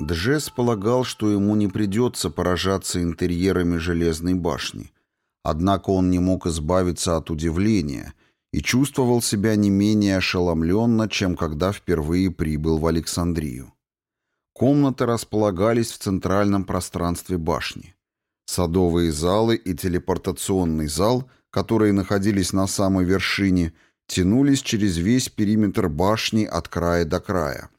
Джесс полагал, что ему не придется поражаться интерьерами Железной башни. Однако он не мог избавиться от удивления и чувствовал себя не менее ошеломленно, чем когда впервые прибыл в Александрию. Комнаты располагались в центральном пространстве башни. Садовые залы и телепортационный зал, которые находились на самой вершине, тянулись через весь периметр башни от края до края.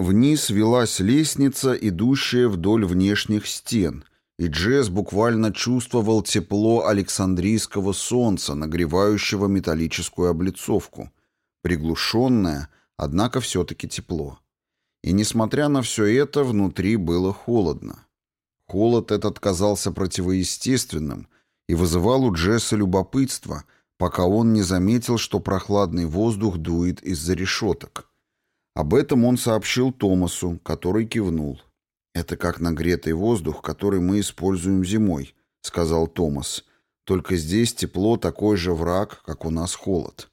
Вниз велась лестница, идущая вдоль внешних стен, и Джесс буквально чувствовал тепло Александрийского солнца, нагревающего металлическую облицовку. Приглушенное, однако все-таки тепло. И несмотря на все это, внутри было холодно. Холод этот казался противоестественным и вызывал у Джесса любопытство, пока он не заметил, что прохладный воздух дует из-за решеток. Об этом он сообщил Томасу, который кивнул. «Это как нагретый воздух, который мы используем зимой», — сказал Томас. «Только здесь тепло такой же враг, как у нас холод».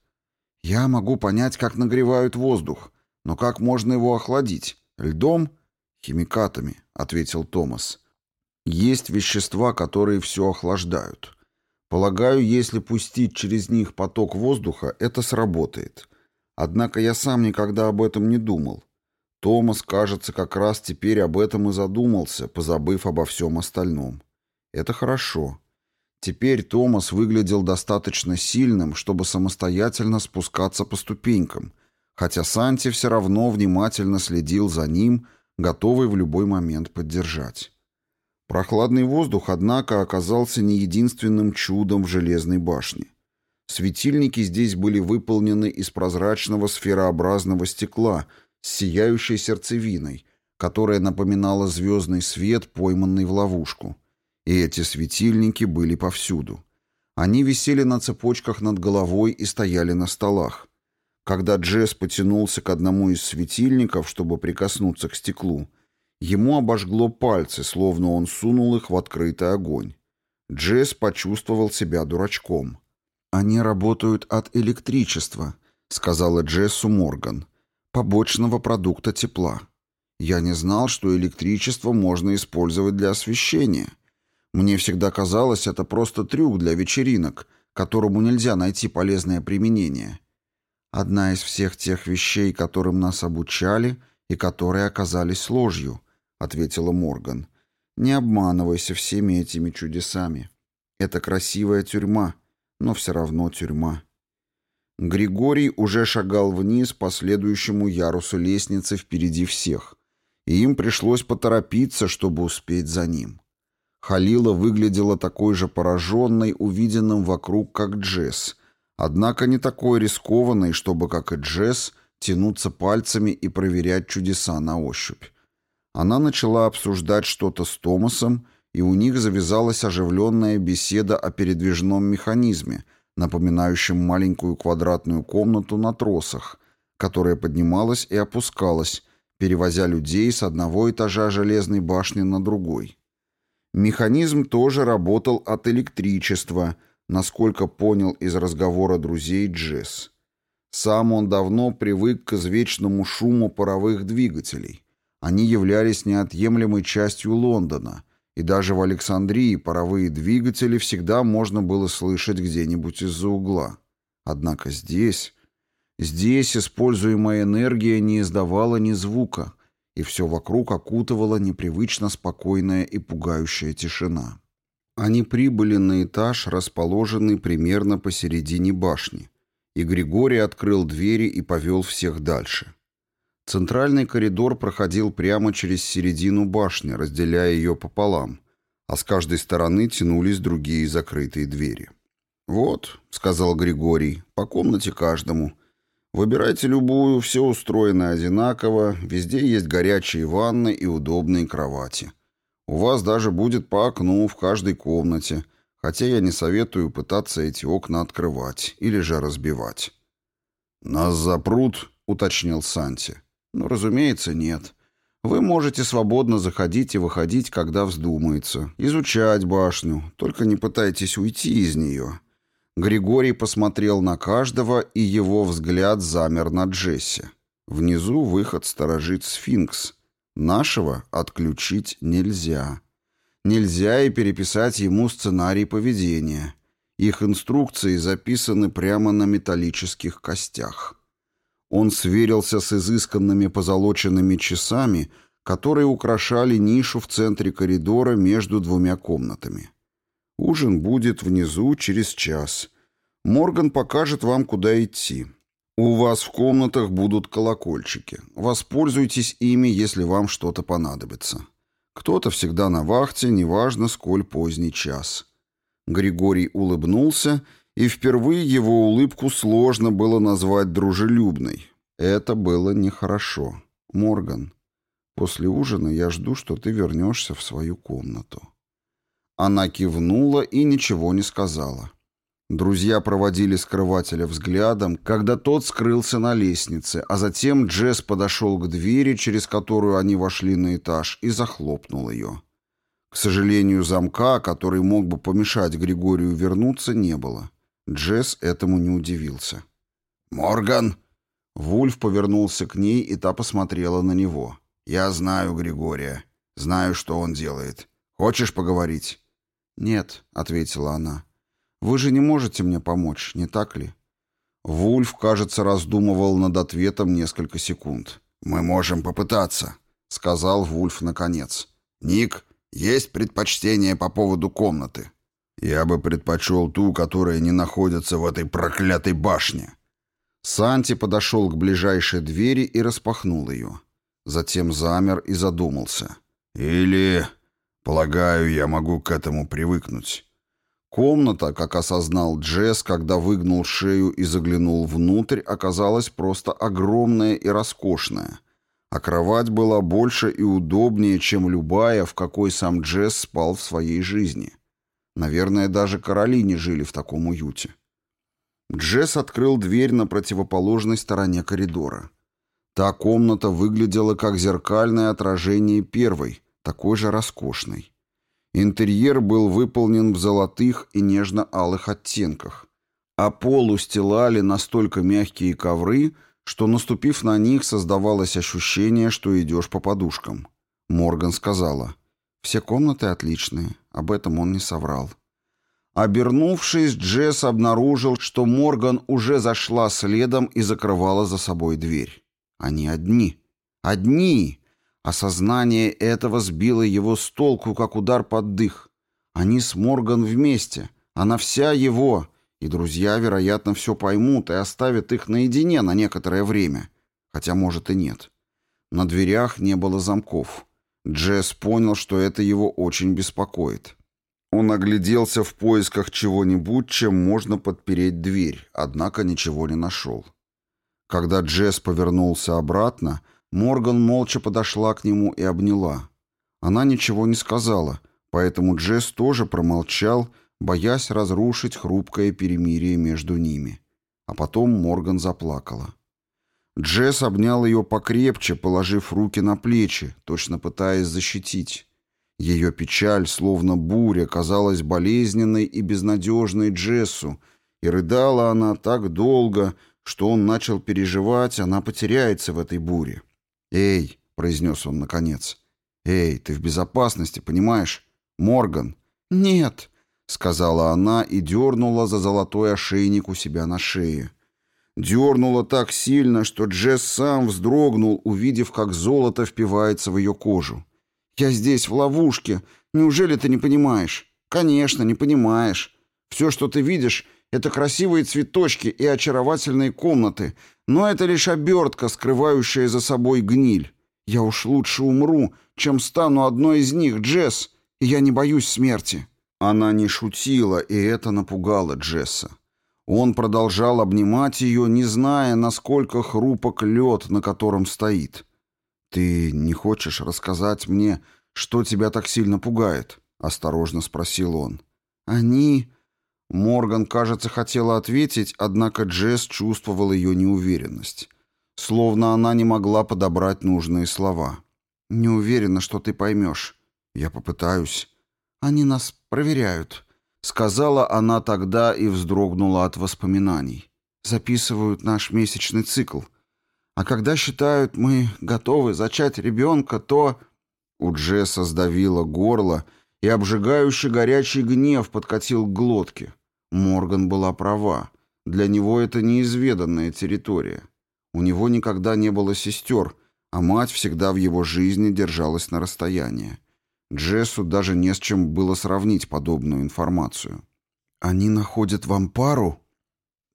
«Я могу понять, как нагревают воздух, но как можно его охладить? Льдом?» «Химикатами», — ответил Томас. «Есть вещества, которые все охлаждают. Полагаю, если пустить через них поток воздуха, это сработает». Однако я сам никогда об этом не думал. Томас, кажется, как раз теперь об этом и задумался, позабыв обо всем остальном. Это хорошо. Теперь Томас выглядел достаточно сильным, чтобы самостоятельно спускаться по ступенькам, хотя Санти все равно внимательно следил за ним, готовый в любой момент поддержать. Прохладный воздух, однако, оказался не единственным чудом в железной башне. Светильники здесь были выполнены из прозрачного сферообразного стекла с сияющей сердцевиной, которая напоминала звездный свет, пойманный в ловушку. И эти светильники были повсюду. Они висели на цепочках над головой и стояли на столах. Когда Джесс потянулся к одному из светильников, чтобы прикоснуться к стеклу, ему обожгло пальцы, словно он сунул их в открытый огонь. Джесс почувствовал себя дурачком. «Они работают от электричества», — сказала Джессу Морган, — «побочного продукта тепла. Я не знал, что электричество можно использовать для освещения. Мне всегда казалось, это просто трюк для вечеринок, которому нельзя найти полезное применение. Одна из всех тех вещей, которым нас обучали и которые оказались ложью», — ответила Морган. «Не обманывайся всеми этими чудесами. Это красивая тюрьма» но все равно тюрьма. Григорий уже шагал вниз по следующему ярусу лестницы впереди всех, и им пришлось поторопиться, чтобы успеть за ним. Халила выглядела такой же пораженной увиденным вокруг, как Джесс, однако не такой рискованной, чтобы, как и Джесс, тянуться пальцами и проверять чудеса на ощупь. Она начала обсуждать что-то с Томасом, и у них завязалась оживленная беседа о передвижном механизме, напоминающем маленькую квадратную комнату на тросах, которая поднималась и опускалась, перевозя людей с одного этажа железной башни на другой. Механизм тоже работал от электричества, насколько понял из разговора друзей Джесс. Сам он давно привык к извечному шуму паровых двигателей. Они являлись неотъемлемой частью Лондона, и даже в Александрии паровые двигатели всегда можно было слышать где-нибудь из-за угла. Однако здесь... Здесь используемая энергия не издавала ни звука, и все вокруг окутывала непривычно спокойная и пугающая тишина. Они прибыли на этаж, расположенный примерно посередине башни, и Григорий открыл двери и повел всех дальше. Центральный коридор проходил прямо через середину башни, разделяя ее пополам, а с каждой стороны тянулись другие закрытые двери. «Вот», — сказал Григорий, — «по комнате каждому. Выбирайте любую, все устроено одинаково, везде есть горячие ванны и удобные кровати. У вас даже будет по окну в каждой комнате, хотя я не советую пытаться эти окна открывать или же разбивать». «Нас запрут», — уточнил Санти. Ну, разумеется, нет. Вы можете свободно заходить и выходить, когда вздумается, изучать башню, только не пытайтесь уйти из нее. Григорий посмотрел на каждого, и его взгляд замер на Джесси. Внизу выход сторожит сфинкс. Нашего отключить нельзя. Нельзя и переписать ему сценарий поведения. Их инструкции записаны прямо на металлических костях. Он сверился с изысканными позолоченными часами, которые украшали нишу в центре коридора между двумя комнатами. «Ужин будет внизу через час. Морган покажет вам, куда идти. У вас в комнатах будут колокольчики. Воспользуйтесь ими, если вам что-то понадобится. Кто-то всегда на вахте, неважно, сколь поздний час». Григорий улыбнулся и впервые его улыбку сложно было назвать дружелюбной. Это было нехорошо. Морган, после ужина я жду, что ты вернешься в свою комнату. Она кивнула и ничего не сказала. Друзья проводили скрывателя взглядом, когда тот скрылся на лестнице, а затем Джесс подошел к двери, через которую они вошли на этаж, и захлопнул ее. К сожалению, замка, который мог бы помешать Григорию вернуться, не было. Джесс этому не удивился. «Морган!» Вульф повернулся к ней, и та посмотрела на него. «Я знаю Григория. Знаю, что он делает. Хочешь поговорить?» «Нет», — ответила она. «Вы же не можете мне помочь, не так ли?» Вульф, кажется, раздумывал над ответом несколько секунд. «Мы можем попытаться», — сказал Вульф наконец. «Ник, есть предпочтение по поводу комнаты?» Я бы предпочел ту, которая не находится в этой проклятой башне. Санти подошел к ближайшей двери и распахнул ее. Затем замер и задумался. Или, полагаю, я могу к этому привыкнуть. Комната, как осознал Джесс, когда выгнул шею и заглянул внутрь, оказалась просто огромная и роскошная. А кровать была больше и удобнее, чем любая, в какой сам Джесс спал в своей жизни. — Наверное, даже короли не жили в таком уюте. Джесс открыл дверь на противоположной стороне коридора. Та комната выглядела как зеркальное отражение первой, такой же роскошной. Интерьер был выполнен в золотых и нежно-алых оттенках, а пол устилали настолько мягкие ковры, что, наступив на них, создавалось ощущение, что идешь по подушкам. Морган сказала, «Все комнаты отличные, об этом он не соврал. Обернувшись, Джесс обнаружил, что Морган уже зашла следом и закрывала за собой дверь. Они одни. Одни! Осознание этого сбило его с толку, как удар под дых. Они с Морган вместе. Она вся его. И друзья, вероятно, все поймут и оставят их наедине на некоторое время. Хотя, может, и нет. На дверях не было замков. Джесс понял, что это его очень беспокоит. Он огляделся в поисках чего-нибудь, чем можно подпереть дверь, однако ничего не нашел. Когда Джесс повернулся обратно, Морган молча подошла к нему и обняла. Она ничего не сказала, поэтому Джесс тоже промолчал, боясь разрушить хрупкое перемирие между ними. А потом Морган заплакала. Джесс обнял ее покрепче, положив руки на плечи, точно пытаясь защитить. Ее печаль, словно буря, казалась болезненной и безнадежной Джессу, и рыдала она так долго, что он начал переживать, она потеряется в этой буре. «Эй!» — произнес он наконец. «Эй, ты в безопасности, понимаешь? Морган!» «Нет!» — сказала она и дернула за золотой ошейник у себя на шее. Дернуло так сильно, что Джесс сам вздрогнул, увидев, как золото впивается в ее кожу. «Я здесь, в ловушке. Неужели ты не понимаешь?» «Конечно, не понимаешь. Все, что ты видишь, это красивые цветочки и очаровательные комнаты, но это лишь обертка, скрывающая за собой гниль. Я уж лучше умру, чем стану одной из них, Джесс, и я не боюсь смерти». Она не шутила, и это напугало Джесса. Он продолжал обнимать ее, не зная, насколько хрупок лед, на котором стоит. «Ты не хочешь рассказать мне, что тебя так сильно пугает?» — осторожно спросил он. «Они...» Морган, кажется, хотела ответить, однако Джесс чувствовал ее неуверенность. Словно она не могла подобрать нужные слова. «Не уверена, что ты поймешь. Я попытаюсь. Они нас проверяют». Сказала она тогда и вздрогнула от воспоминаний. Записывают наш месячный цикл. А когда считают, мы готовы зачать ребенка, то... У Джесса сдавило горло, и обжигающий горячий гнев подкатил к глотке. Морган была права. Для него это неизведанная территория. У него никогда не было сестер, а мать всегда в его жизни держалась на расстоянии. Джессу даже не с чем было сравнить подобную информацию. «Они находят вам пару?»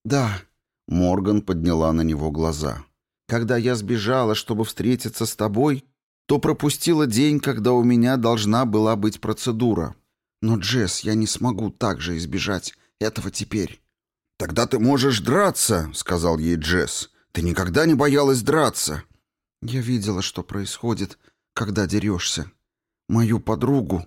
«Да», — Морган подняла на него глаза. «Когда я сбежала, чтобы встретиться с тобой, то пропустила день, когда у меня должна была быть процедура. Но, Джесс, я не смогу так же избежать этого теперь». «Тогда ты можешь драться», — сказал ей Джесс. «Ты никогда не боялась драться». «Я видела, что происходит, когда дерешься», мою подругу».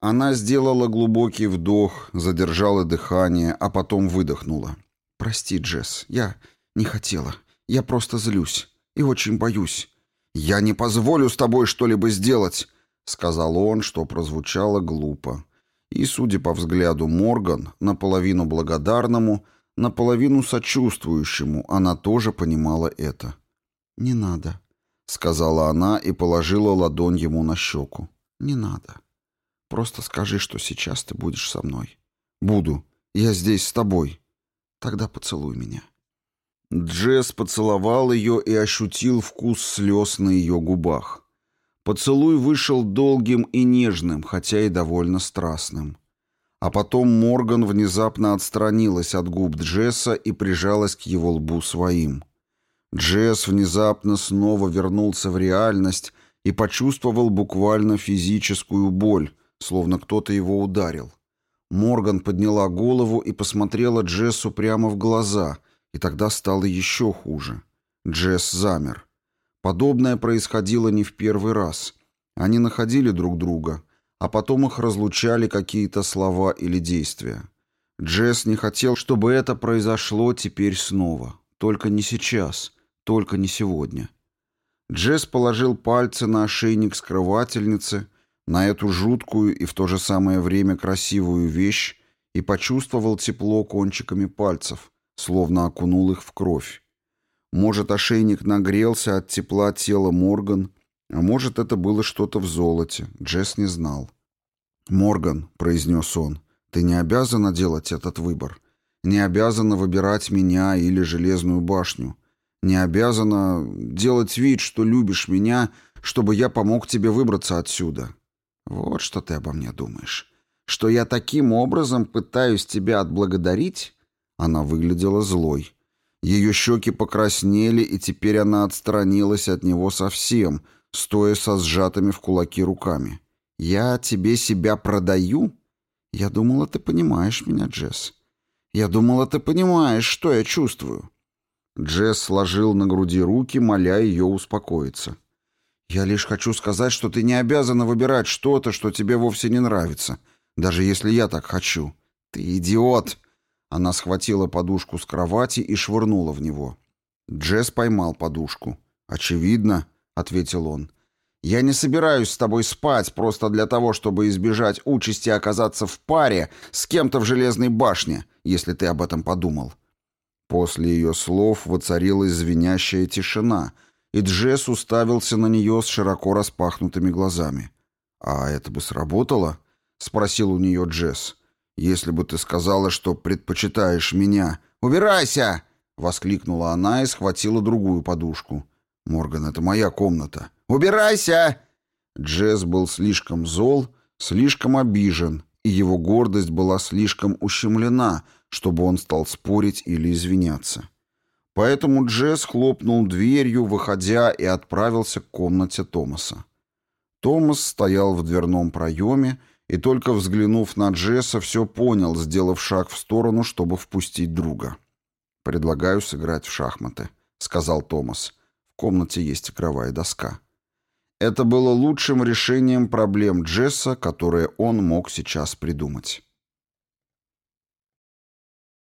Она сделала глубокий вдох, задержала дыхание, а потом выдохнула. «Прости, Джесс, я не хотела. Я просто злюсь и очень боюсь. Я не позволю с тобой что-либо сделать», — сказал он, что прозвучало глупо. И, судя по взгляду Морган, наполовину благодарному, наполовину сочувствующему, она тоже понимала это. «Не надо», — сказала она и положила ладонь ему на щеку. «Не надо. Просто скажи, что сейчас ты будешь со мной». «Буду. Я здесь с тобой». «Тогда поцелуй меня». Джесс поцеловал ее и ощутил вкус слез на ее губах. Поцелуй вышел долгим и нежным, хотя и довольно страстным. А потом Морган внезапно отстранилась от губ Джесса и прижалась к его лбу своим. Джесс внезапно снова вернулся в реальность и почувствовал буквально физическую боль, словно кто-то его ударил. Морган подняла голову и посмотрела Джессу прямо в глаза, и тогда стало еще хуже. Джесс замер. Подобное происходило не в первый раз. Они находили друг друга, а потом их разлучали какие-то слова или действия. Джесс не хотел, чтобы это произошло теперь снова. Только не сейчас, только не сегодня. Джесс положил пальцы на ошейник скрывательницы, на эту жуткую и в то же самое время красивую вещь, и почувствовал тепло кончиками пальцев, словно окунул их в кровь. Может, ошейник нагрелся от тепла тела Морган, а может, это было что-то в золоте, Джесс не знал. «Морган», — произнес он, — «ты не обязана делать этот выбор. Не обязана выбирать меня или Железную башню. Не обязана делать вид, что любишь меня, чтобы я помог тебе выбраться отсюда. Вот что ты обо мне думаешь. Что я таким образом пытаюсь тебя отблагодарить? Она выглядела злой. Ее щеки покраснели, и теперь она отстранилась от него совсем, стоя со сжатыми в кулаки руками. «Я тебе себя продаю?» «Я думала, ты понимаешь меня, Джесс. Я думала, ты понимаешь, что я чувствую». Джесс сложил на груди руки, моля ее успокоиться. «Я лишь хочу сказать, что ты не обязана выбирать что-то, что тебе вовсе не нравится, даже если я так хочу. Ты идиот!» Она схватила подушку с кровати и швырнула в него. Джесс поймал подушку. «Очевидно», — ответил он. «Я не собираюсь с тобой спать просто для того, чтобы избежать участи оказаться в паре с кем-то в железной башне, если ты об этом подумал. После ее слов воцарилась звенящая тишина, и Джесс уставился на нее с широко распахнутыми глазами. «А это бы сработало?» — спросил у нее Джесс. «Если бы ты сказала, что предпочитаешь меня...» «Убирайся!» — воскликнула она и схватила другую подушку. «Морган, это моя комната». «Убирайся!» Джесс был слишком зол, слишком обижен, и его гордость была слишком ущемлена — чтобы он стал спорить или извиняться. Поэтому Джесс хлопнул дверью, выходя, и отправился к комнате Томаса. Томас стоял в дверном проеме и, только взглянув на Джесса, все понял, сделав шаг в сторону, чтобы впустить друга. «Предлагаю сыграть в шахматы», — сказал Томас. «В комнате есть игровая доска». Это было лучшим решением проблем Джесса, которые он мог сейчас придумать.